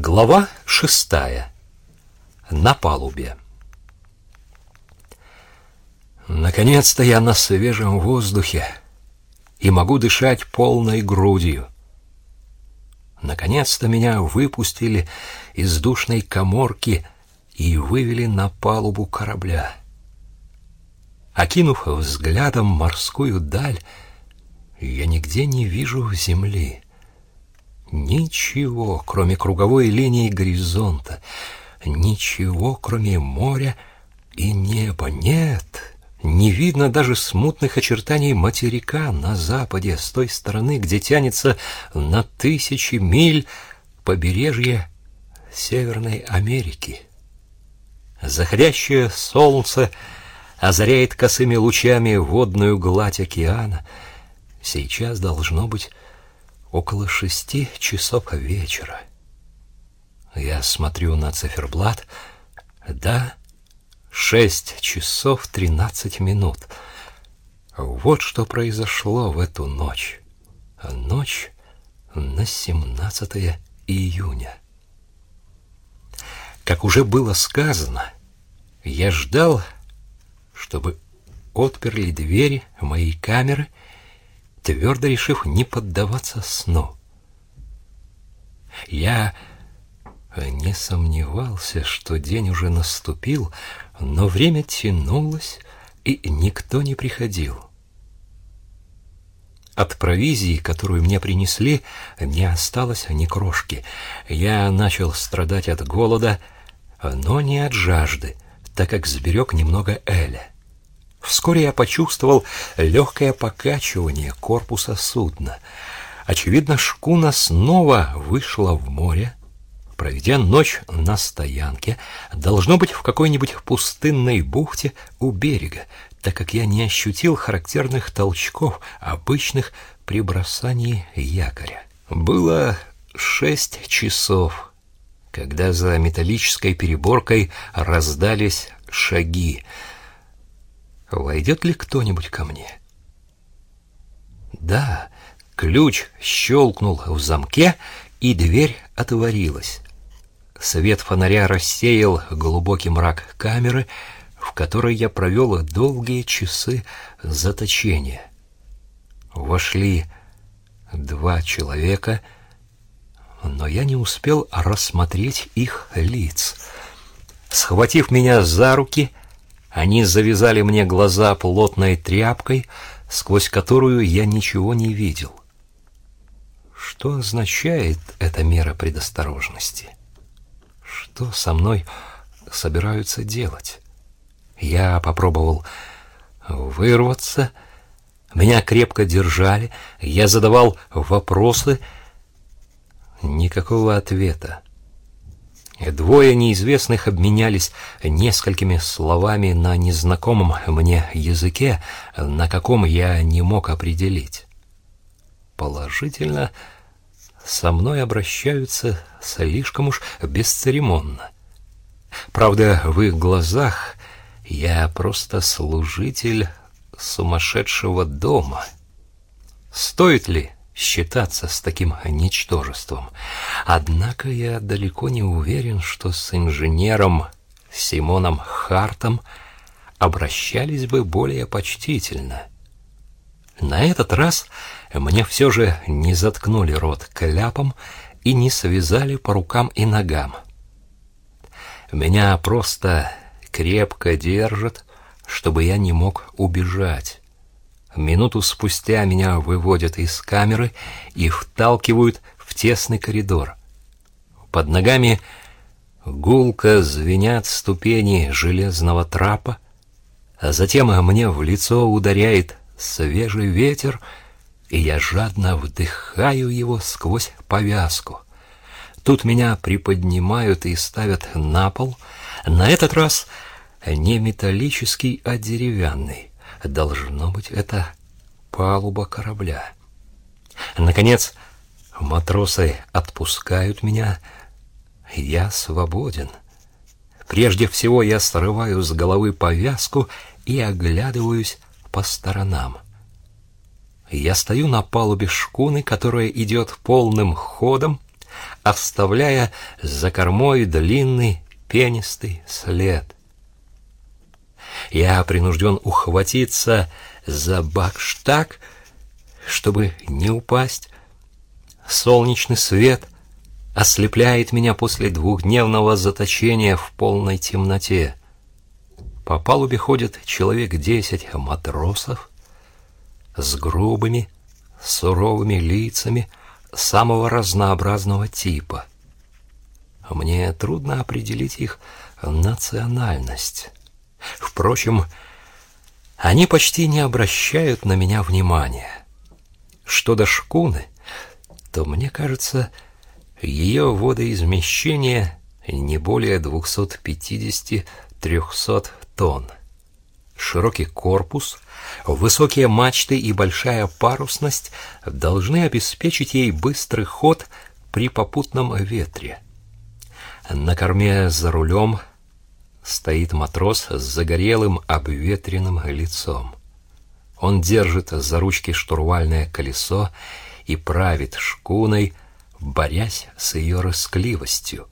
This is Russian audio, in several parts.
Глава шестая. На палубе. Наконец-то я на свежем воздухе и могу дышать полной грудью. Наконец-то меня выпустили из душной коморки и вывели на палубу корабля. Окинув взглядом морскую даль, я нигде не вижу земли. Ничего, кроме круговой линии горизонта. Ничего, кроме моря и неба. Нет, не видно даже смутных очертаний материка на западе, с той стороны, где тянется на тысячи миль побережье Северной Америки. Заходящее солнце озаряет косыми лучами водную гладь океана. Сейчас должно быть около шести часов вечера. Я смотрю на циферблат. Да, шесть часов тринадцать минут. Вот что произошло в эту ночь. Ночь на 17 июня. Как уже было сказано, я ждал, чтобы отперли двери моей камеры твердо решив не поддаваться сну. Я не сомневался, что день уже наступил, но время тянулось, и никто не приходил. От провизии, которую мне принесли, не осталось ни крошки. Я начал страдать от голода, но не от жажды, так как сберег немного Эля. Вскоре я почувствовал легкое покачивание корпуса судна. Очевидно, шкуна снова вышла в море, проведя ночь на стоянке, должно быть в какой-нибудь пустынной бухте у берега, так как я не ощутил характерных толчков, обычных при бросании якоря. Было шесть часов, когда за металлической переборкой раздались шаги — Войдет ли кто-нибудь ко мне? Да, ключ щелкнул в замке, и дверь отворилась. Свет фонаря рассеял глубокий мрак камеры, в которой я провел долгие часы заточения. Вошли два человека, но я не успел рассмотреть их лиц. Схватив меня за руки, они завязали мне глаза плотной тряпкой, сквозь которую я ничего не видел. Что означает эта мера предосторожности? Что со мной собираются делать? Я попробовал вырваться, меня крепко держали, я задавал вопросы, никакого ответа. Двое неизвестных обменялись несколькими словами на незнакомом мне языке, на каком я не мог определить. Положительно, со мной обращаются слишком уж бесцеремонно. Правда, в их глазах я просто служитель сумасшедшего дома. Стоит ли считаться с таким ничтожеством. Однако я далеко не уверен, что с инженером Симоном Хартом обращались бы более почтительно. На этот раз мне все же не заткнули рот кляпом и не связали по рукам и ногам. Меня просто крепко держат, чтобы я не мог убежать. Минуту спустя меня выводят из камеры и вталкивают в тесный коридор. Под ногами гулко звенят ступени железного трапа, а затем мне в лицо ударяет свежий ветер, и я жадно вдыхаю его сквозь повязку. Тут меня приподнимают и ставят на пол, на этот раз не металлический, а деревянный. Должно быть, это палуба корабля. Наконец, матросы отпускают меня. Я свободен. Прежде всего я срываю с головы повязку и оглядываюсь по сторонам. Я стою на палубе шкуны, которая идет полным ходом, оставляя за кормой длинный пенистый след. Я принужден ухватиться за бакштаг, чтобы не упасть. Солнечный свет ослепляет меня после двухдневного заточения в полной темноте. По палубе ходит человек десять матросов с грубыми, суровыми лицами самого разнообразного типа. Мне трудно определить их национальность. Впрочем, они почти не обращают на меня внимания. Что до шкуны, то мне кажется, ее водоизмещение не более 250-300 тонн. Широкий корпус, высокие мачты и большая парусность должны обеспечить ей быстрый ход при попутном ветре. На корме за рулем стоит матрос с загорелым обветренным лицом. Он держит за ручки штурвальное колесо и правит шкуной, борясь с ее рыскливостью.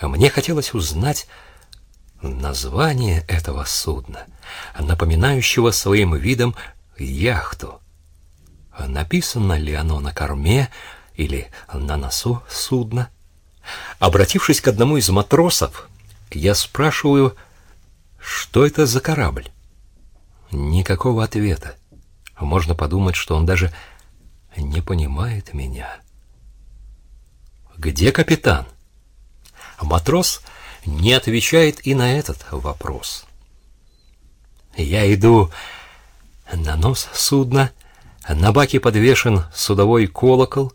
Мне хотелось узнать название этого судна, напоминающего своим видом яхту. Написано ли оно на корме или на носу судна? Обратившись к одному из матросов, я спрашиваю, что это за корабль? Никакого ответа. Можно подумать, что он даже не понимает меня. Где капитан? Матрос не отвечает и на этот вопрос. Я иду на нос судна, на баке подвешен судовой колокол,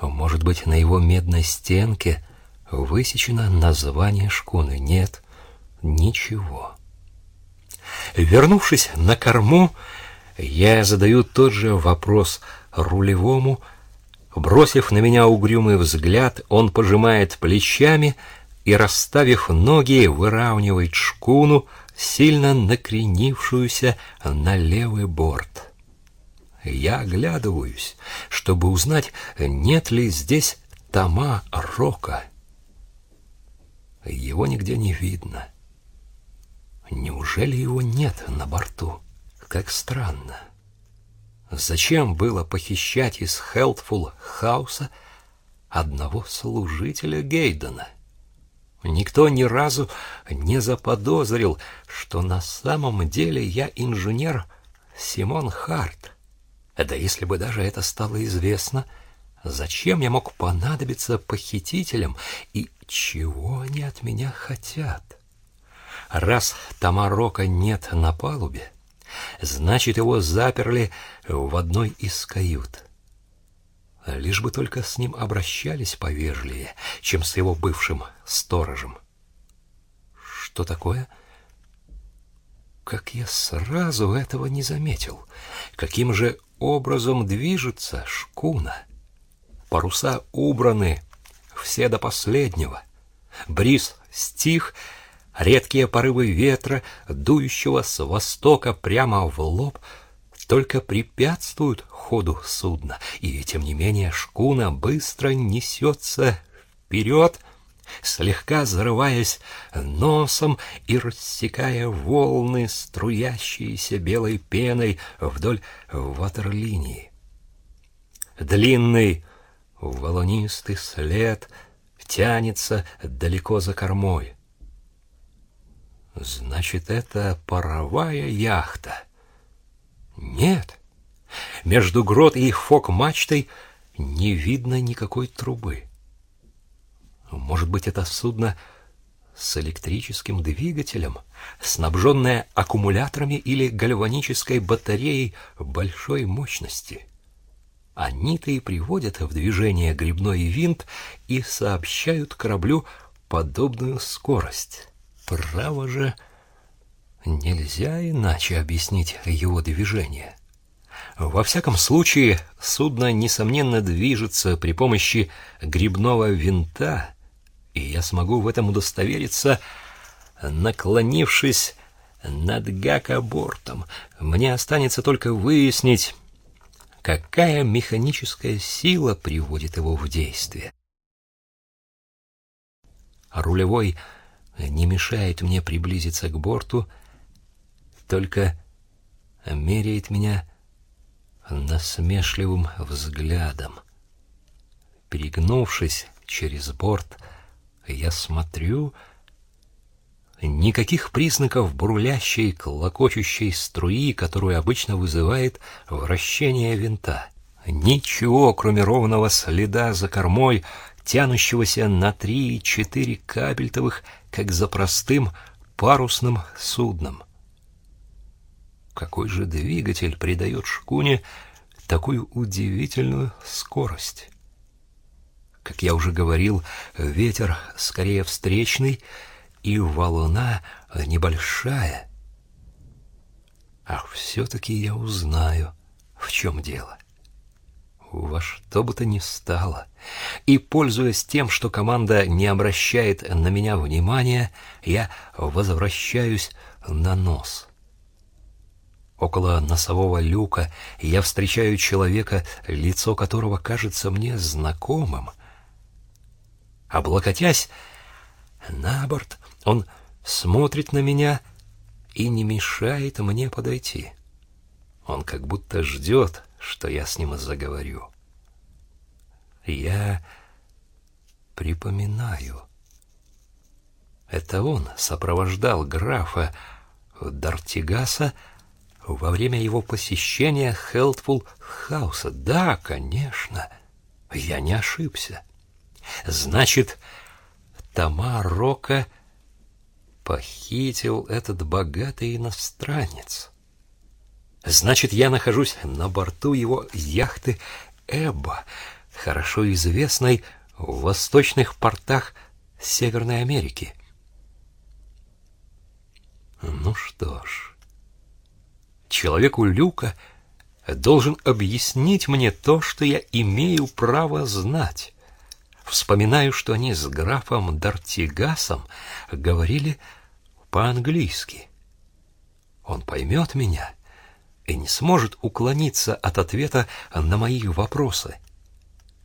может быть, на его медной стенке высечено название шкуны. Нет, ничего. Вернувшись на корму, я задаю тот же вопрос рулевому. Бросив на меня угрюмый взгляд, он пожимает плечами и, расставив ноги, выравнивает шкуну, сильно накренившуюся на левый борт. Я оглядываюсь, чтобы узнать, нет ли здесь тома рока. Его нигде не видно. Неужели его нет на борту? Как странно. Зачем было похищать из Хелтфул Хауса одного служителя Гейдена? Никто ни разу не заподозрил, что на самом деле я инженер Симон Харт. Да если бы даже это стало известно, зачем я мог понадобиться похитителям и чего они от меня хотят? Раз Тамарока нет на палубе, значит, его заперли в одной из кают. Лишь бы только с ним обращались повежливее, чем с его бывшим сторожем. Что такое? Как я сразу этого не заметил. Каким же образом движется шкуна? Паруса убраны, все до последнего. Бриз стих, редкие порывы ветра, дующего с востока прямо в лоб, только препятствуют ходу судна, и тем не менее шкуна быстро несется вперед, слегка зарываясь носом и рассекая волны, струящиеся белой пеной вдоль ватерлинии. Длинный волнистый след тянется далеко за кормой. Значит, это паровая яхта. Нет, между грот и фок-мачтой не видно никакой трубы. Может быть, это судно с электрическим двигателем, снабженное аккумуляторами или гальванической батареей большой мощности. Они-то и приводят в движение грибной винт и сообщают кораблю подобную скорость. Право же, нельзя иначе объяснить его движение. Во всяком случае, судно, несомненно, движется при помощи грибного винта, и я смогу в этом удостовериться, наклонившись над гакобортом. Мне останется только выяснить, Какая механическая сила приводит его в действие? Рулевой не мешает мне приблизиться к борту, только меряет меня насмешливым взглядом. Перегнувшись через борт, я смотрю... Никаких признаков бурлящей, клокочущей струи, которую обычно вызывает вращение винта. Ничего, кроме ровного следа за кормой, тянущегося на три-четыре кабельтовых, как за простым парусным судном. Какой же двигатель придает шкуне такую удивительную скорость? Как я уже говорил, ветер скорее встречный, и волна небольшая. А все-таки я узнаю, в чем дело. Во что бы то ни стало. И, пользуясь тем, что команда не обращает на меня внимания, я возвращаюсь на нос. Около носового люка я встречаю человека, лицо которого кажется мне знакомым. Облокотясь на борт, он смотрит на меня и не мешает мне подойти. Он как будто ждет, что я с ним заговорю. Я припоминаю. Это он сопровождал графа Дартигаса во время его посещения Хелтфул Хауса. Да, конечно, я не ошибся. Значит, Тома Рока похитил этот богатый иностранец. Значит, я нахожусь на борту его яхты Эбба, хорошо известной в восточных портах Северной Америки. Ну что ж, человеку Люка должен объяснить мне то, что я имею право знать. Вспоминаю, что они с графом Дартигасом говорили по-английски. Он поймет меня и не сможет уклониться от ответа на мои вопросы.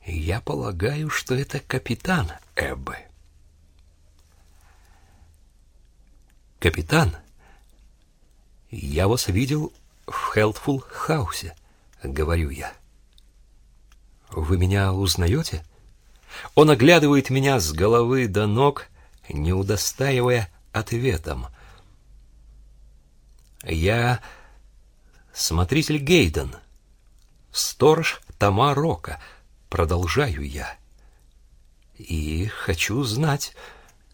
Я полагаю, что это капитан Эббы. Капитан, я вас видел в Хелтфул Хаусе, говорю я. Вы меня узнаете? Он оглядывает меня с головы до ног, не удостаивая ответом. Я смотритель Гейден, сторож Тома Рока, продолжаю я. И хочу знать,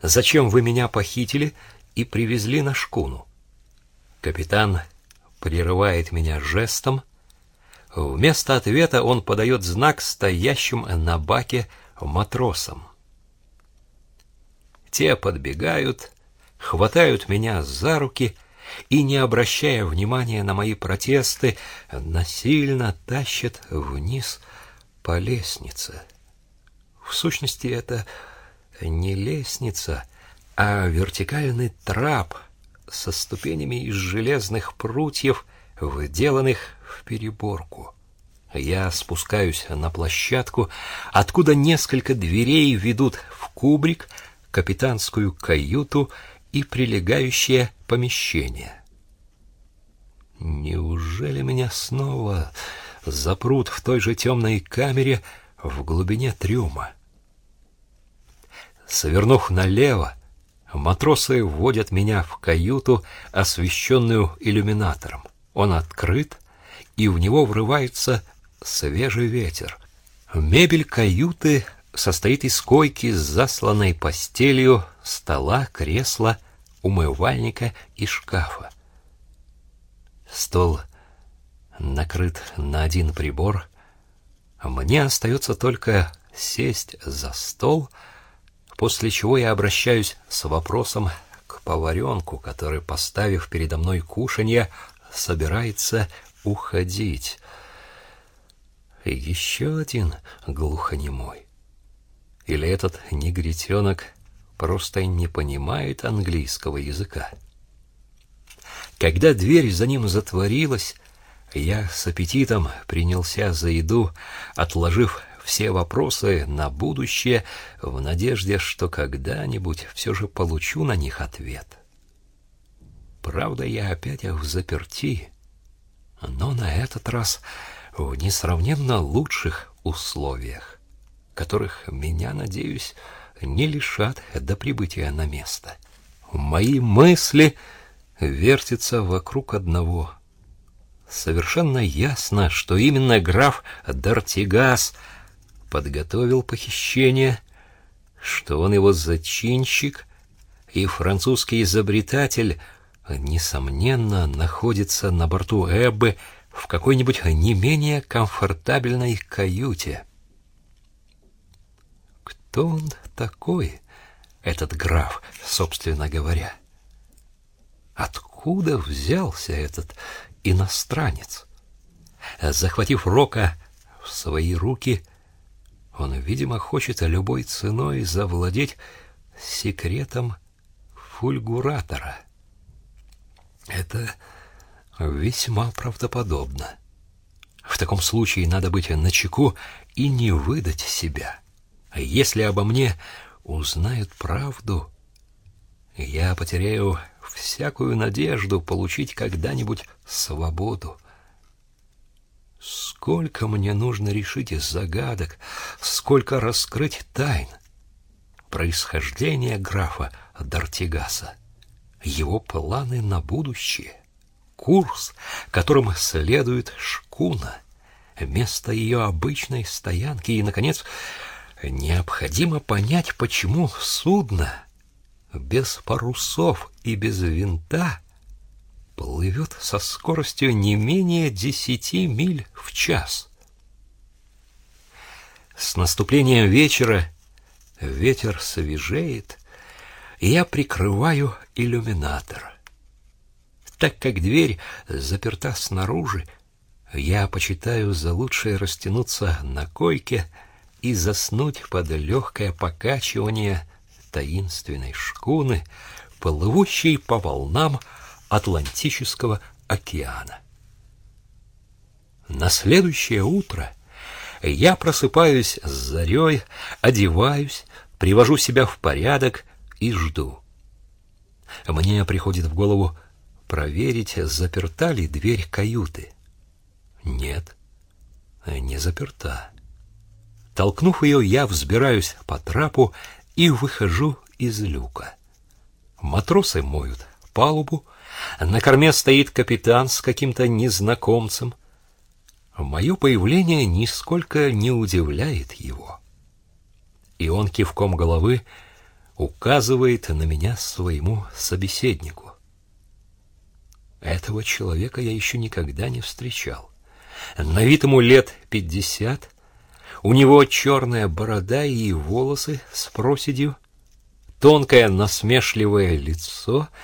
зачем вы меня похитили и привезли на шкуну. Капитан прерывает меня жестом. Вместо ответа он подает знак стоящим на баке матросам. Те подбегают, хватают меня за руки и, не обращая внимания на мои протесты, насильно тащат вниз по лестнице. В сущности, это не лестница, а вертикальный трап со ступенями из железных прутьев, выделанных в переборку. Я спускаюсь на площадку, откуда несколько дверей ведут в кубрик, капитанскую каюту и прилегающее помещение. Неужели меня снова запрут в той же темной камере в глубине трюма? Свернув налево, матросы вводят меня в каюту, освещенную иллюминатором. Он открыт, и в него врывается свежий ветер. Мебель каюты состоит из койки с засланной постелью, стола, кресла, умывальника и шкафа. Стол накрыт на один прибор. Мне остается только сесть за стол, после чего я обращаюсь с вопросом к поваренку, который, поставив передо мной кушанье, собирается уходить. Еще один глухонемой. Или этот негритенок просто не понимает английского языка. Когда дверь за ним затворилась, Я с аппетитом принялся за еду, отложив все вопросы на будущее в надежде, что когда-нибудь все же получу на них ответ. Правда, я опять в заперти, но на этот раз в несравненно лучших условиях, которых меня, надеюсь, не лишат до прибытия на место. Мои мысли вертятся вокруг одного. Совершенно ясно, что именно граф Дартигас подготовил похищение, что он его зачинщик, и французский изобретатель, несомненно, находится на борту Эббы в какой-нибудь не менее комфортабельной каюте. Кто он такой, этот граф, собственно говоря? Откуда взялся этот иностранец? Захватив Рока в свои руки, он, видимо, хочет любой ценой завладеть секретом фульгуратора. Это весьма правдоподобно. В таком случае надо быть начеку и не выдать себя. А если обо мне узнают правду, я потеряю всякую надежду получить когда-нибудь свободу. Сколько мне нужно решить из загадок, сколько раскрыть тайн. Происхождение графа Дартигаса, его планы на будущее, курс, которым следует шкуна, место ее обычной стоянки и, наконец, необходимо понять, почему судно без парусов и без винта плывет со скоростью не менее десяти миль в час. С наступлением вечера ветер свежеет, и я прикрываю иллюминатор. Так как дверь заперта снаружи, я почитаю за лучшее растянуться на койке и заснуть под легкое покачивание таинственной шкуны, плывущей по волнам Атлантического океана. На следующее утро я просыпаюсь с зарей, одеваюсь, привожу себя в порядок и жду. Мне приходит в голову проверить, заперта ли дверь каюты. Нет, не заперта. Толкнув ее, я взбираюсь по трапу и выхожу из люка. Матросы моют палубу, на корме стоит капитан с каким-то незнакомцем. Мое появление нисколько не удивляет его. И он кивком головы указывает на меня своему собеседнику. Этого человека я еще никогда не встречал. На вид ему лет пятьдесят, у него черная борода и волосы с проседью, тонкое насмешливое лицо —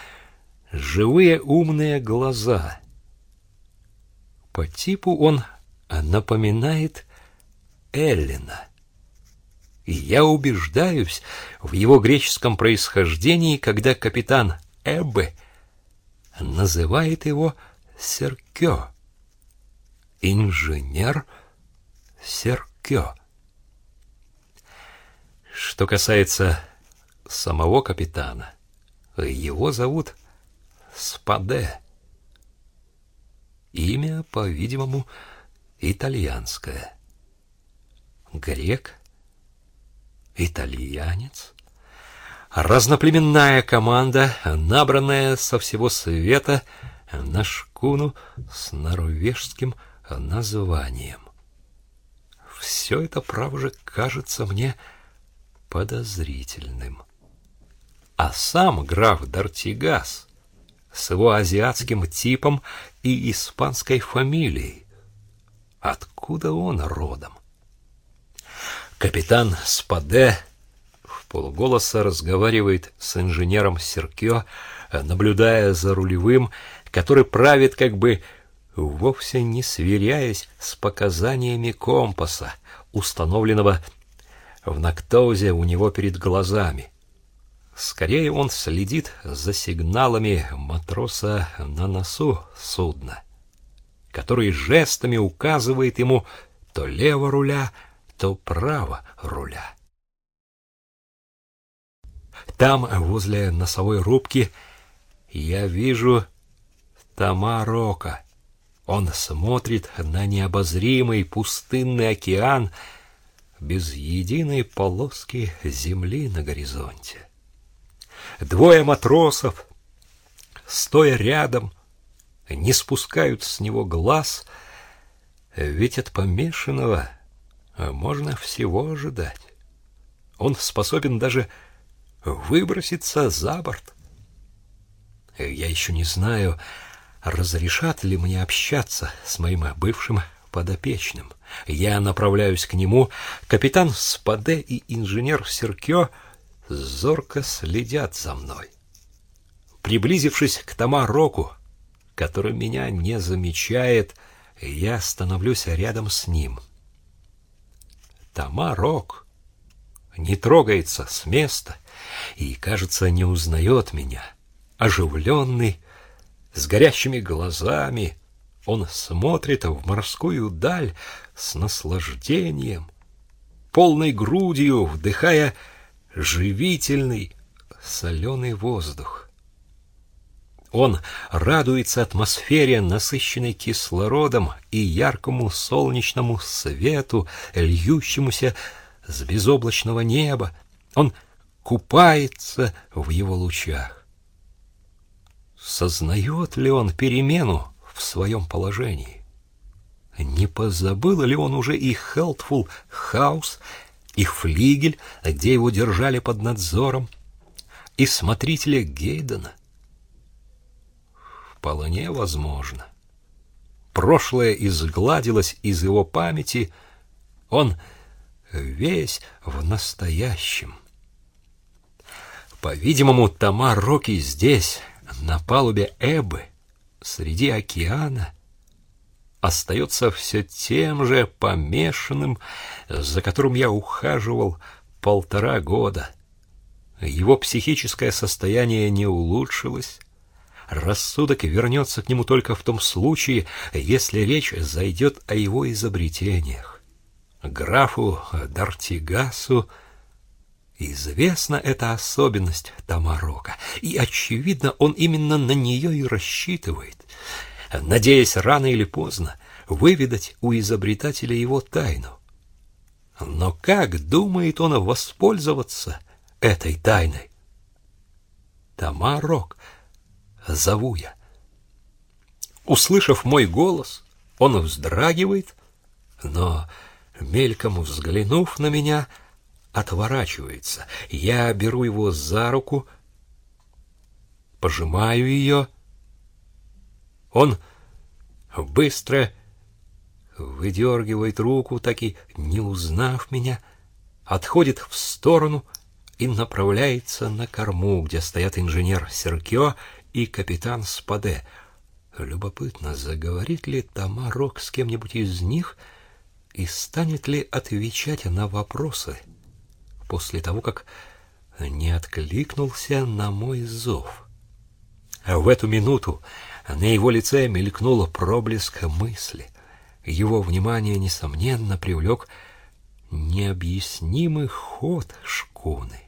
живые умные глаза. По типу он напоминает Эллина. И я убеждаюсь в его греческом происхождении, когда капитан Эббе называет его Серкё. Инженер Серкё. Что касается самого капитана, его зовут Спаде. Имя, по-видимому, итальянское. Грек, итальянец, разноплеменная команда, набранная со всего света на шкуну с норвежским названием. Все это, право же, кажется мне подозрительным. А сам граф Дартигас с его азиатским типом и испанской фамилией. Откуда он родом? Капитан Спаде в полголоса разговаривает с инженером Серкё, наблюдая за рулевым, который правит как бы вовсе не сверяясь с показаниями компаса, установленного в Нактоузе у него перед глазами. Скорее он следит за сигналами матроса на носу судна. который жестами указывает ему то лево руля, то право руля. Там, возле носовой рубки, я вижу Тома Рока. Он смотрит на необозримый пустынный океан без единой полоски земли на горизонте. Двое матросов, стоя рядом, не спускают с него глаз, ведь от помешанного можно всего ожидать. Он способен даже выброситься за борт. Я еще не знаю, разрешат ли мне общаться с моим бывшим подопечным. Я направляюсь к нему. Капитан Спаде и инженер Серкё зорко следят за мной. Приблизившись к Тамароку, который меня не замечает, я становлюсь рядом с ним. Тамарок не трогается с места и, кажется, не узнает меня. Оживленный, с горящими глазами, он смотрит в морскую даль с наслаждением, полной грудью вдыхая живительный соленый воздух. Он радуется атмосфере, насыщенной кислородом и яркому солнечному свету, льющемуся с безоблачного неба. Он купается в его лучах. Сознает ли он перемену в своем положении? Не позабыл ли он уже и Хелтфул Хаус, и флигель, где его держали под надзором, и смотрителя Гейдена? Вполне возможно. Прошлое изгладилось из его памяти, он весь в настоящем. По-видимому, Тамар Роки здесь, на палубе Эбы, среди океана, остается все тем же помешанным, за которым я ухаживал полтора года. Его психическое состояние не улучшилось. Рассудок вернется к нему только в том случае, если речь зайдет о его изобретениях. Графу Дартигасу Известна эта особенность Тамарока, и, очевидно, он именно на нее и рассчитывает, надеясь рано или поздно выведать у изобретателя его тайну. Но как думает он воспользоваться этой тайной? Тамарок, зову я. Услышав мой голос, он вздрагивает, но, мельком взглянув на меня, — отворачивается. Я беру его за руку, пожимаю ее. Он быстро выдергивает руку, так и не узнав меня, отходит в сторону и направляется на корму, где стоят инженер Серкио и капитан Спаде. Любопытно, заговорит ли Тамарок с кем-нибудь из них и станет ли отвечать на вопросы — после того, как не откликнулся на мой зов. В эту минуту на его лице мелькнуло проблеск мысли. Его внимание, несомненно, привлек необъяснимый ход шкуны.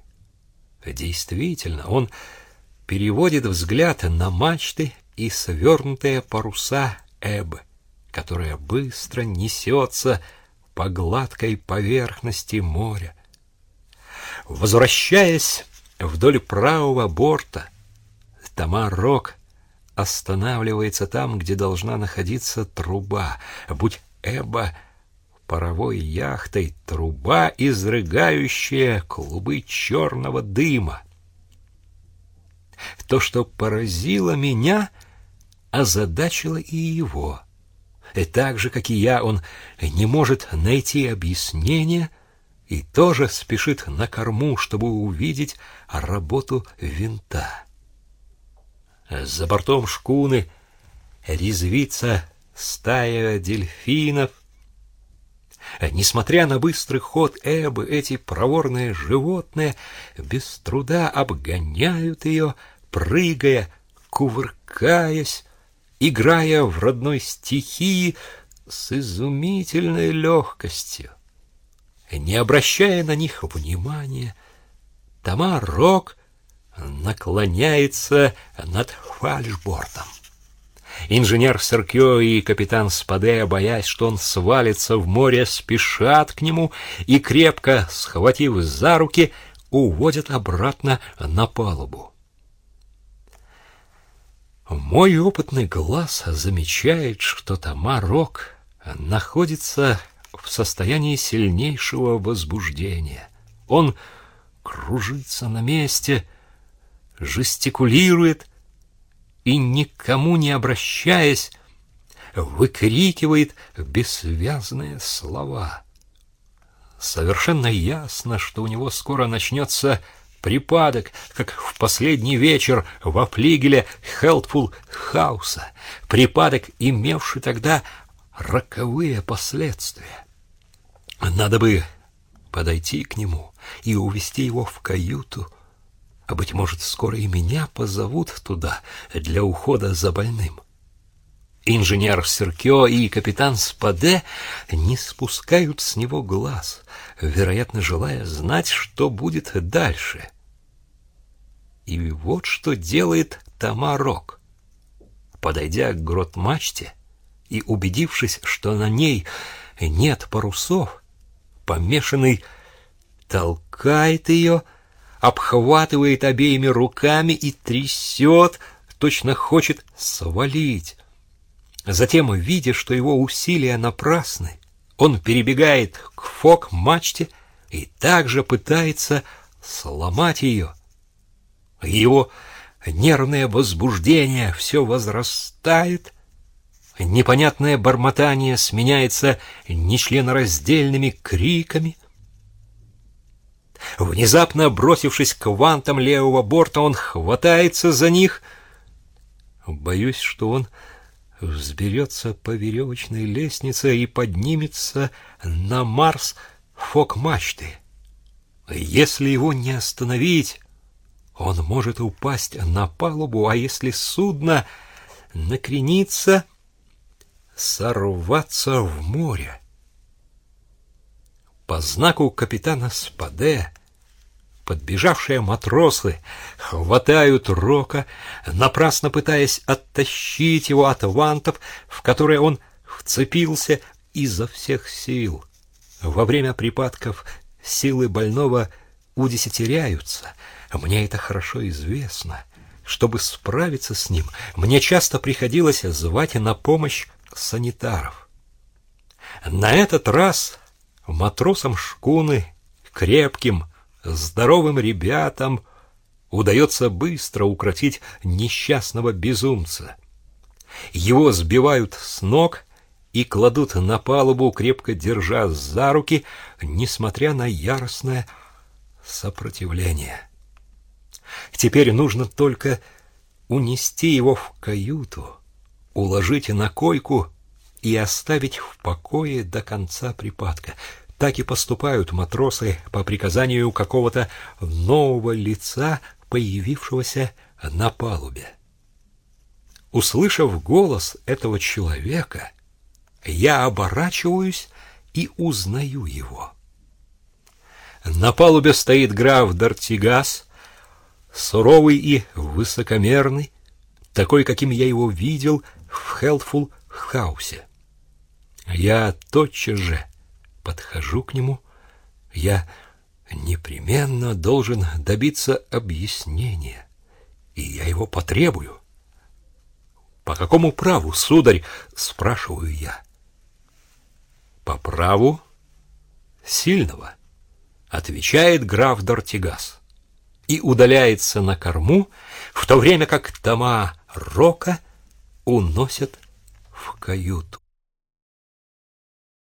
Действительно, он переводит взгляд на мачты и свернутые паруса Эбы, которая быстро несется по гладкой поверхности моря. Возвращаясь вдоль правого борта, Тамар-Рок останавливается там, где должна находиться труба. Будь Эба паровой яхтой, труба, изрыгающая клубы черного дыма. То, что поразило меня, озадачило и его. И так же, как и я, он не может найти объяснение — и тоже спешит на корму, чтобы увидеть работу винта. За бортом шкуны резвится стая дельфинов. Несмотря на быстрый ход Эбы, эти проворные животные без труда обгоняют ее, прыгая, кувыркаясь, играя в родной стихии с изумительной легкостью. Не обращая на них внимания, Тамар Рок наклоняется над фальшбортом. Инженер Серкио и капитан Спаде, боясь, что он свалится в море, спешат к нему и, крепко схватив за руки, уводят обратно на палубу. Мой опытный глаз замечает, что Тамарок находится в состоянии сильнейшего возбуждения. Он кружится на месте, жестикулирует и, никому не обращаясь, выкрикивает бессвязные слова. Совершенно ясно, что у него скоро начнется припадок, как в последний вечер во флигеле Хелтфул Хауса, припадок, имевший тогда роковые последствия. Надо бы подойти к нему и увести его в каюту, а, быть может, скоро и меня позовут туда для ухода за больным. Инженер Серкио и капитан Спаде не спускают с него глаз, вероятно, желая знать, что будет дальше. И вот что делает Тамарок. Подойдя к грот-мачте и убедившись, что на ней нет парусов, помешанный толкает ее, обхватывает обеими руками и трясет, точно хочет свалить. Затем, видя, что его усилия напрасны, он перебегает к фок-мачте и также пытается сломать ее. Его нервное возбуждение все возрастает, непонятное бормотание сменяется нечленораздельными криками — Внезапно бросившись к вантам левого борта, он хватается за них. Боюсь, что он взберется по веревочной лестнице и поднимется на Марс фок-мачты. Если его не остановить, он может упасть на палубу, а если судно накренится, сорваться в море. По знаку капитана Спаде подбежавшие матросы хватают Рока, напрасно пытаясь оттащить его от вантов, в которые он вцепился изо всех сил. Во время припадков силы больного удесятеряются. Мне это хорошо известно. Чтобы справиться с ним, мне часто приходилось звать на помощь санитаров. На этот раз матросам шкуны, крепким, здоровым ребятам удается быстро укротить несчастного безумца. Его сбивают с ног и кладут на палубу, крепко держа за руки, несмотря на яростное сопротивление. Теперь нужно только унести его в каюту, уложить на койку и оставить в покое до конца припадка. Так и поступают матросы по приказанию какого-то нового лица, появившегося на палубе. Услышав голос этого человека, я оборачиваюсь и узнаю его. На палубе стоит граф Дартигас, суровый и высокомерный, такой, каким я его видел в Хелфул Хаусе. Я тотчас же подхожу к нему. Я непременно должен добиться объяснения, и я его потребую. По какому праву, сударь, спрашиваю я? По праву сильного, отвечает граф Дортигас и удаляется на корму, в то время как тома Рока уносят в каюту.